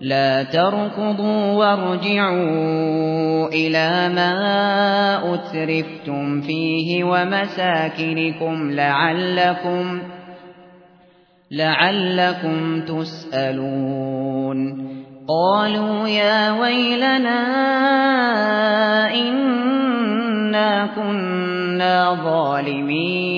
لا تركضوا وارجعوا إلى ما أترفتم فيه ومساكنكم لعلكم لعلكم تسألون. قالوا يا ويلنا إنا كنا ظالمين.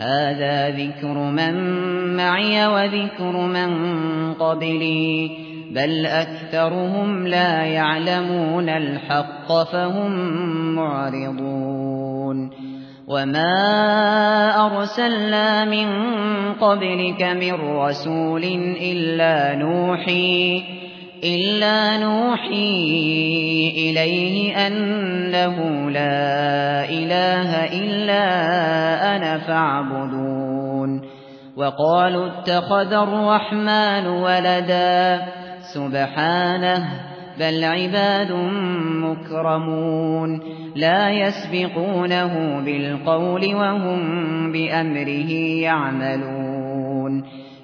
هذا ذكر من معي وذكر من قبلي بل أكثرهم لا يعلمون الحق فهم معرضون وما أرسلنا من قبلك من رسول إلا نوحي إلا نوحي إليه أنه لا إله إلا أنا فاعبدون. وقالوا اتخذ الرحمن ولدا. سبحانه بل عباد مكرمون. لا يسبقونه بالقول وهم بأمره يعملون.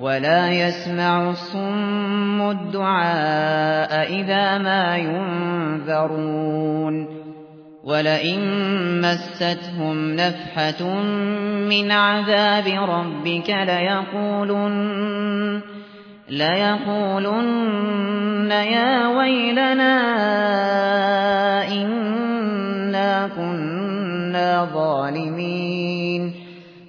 ولا يسمع الصم الدعاء إذا ما ينذرون ولئن مستهم نفحة من عذاب ربك ليقولن ليقولن يا ويلنا إنا كنا ظالمين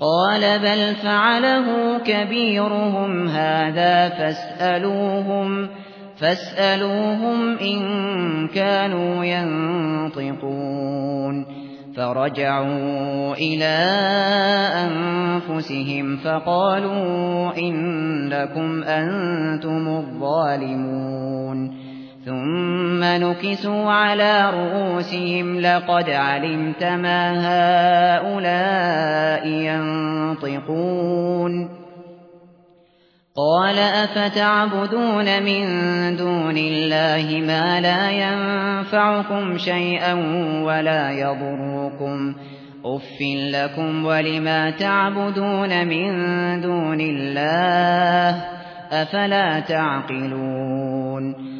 قال بل فعله كبيرهم هذا فاسألوهم فاسألوهم إن كانوا ينطقون. فرجعوا إلى أنفسهم فقالوا إنكم أنتم الظالمون. ثم نكسوا على رؤوسهم لقد علمت ما هؤلاء ينطقون قال أفتعبدون من دون الله ما لا ينفعكم شيئا ولا يضركم أف لكم ولما تعبدون من دون الله أفلا تعقلون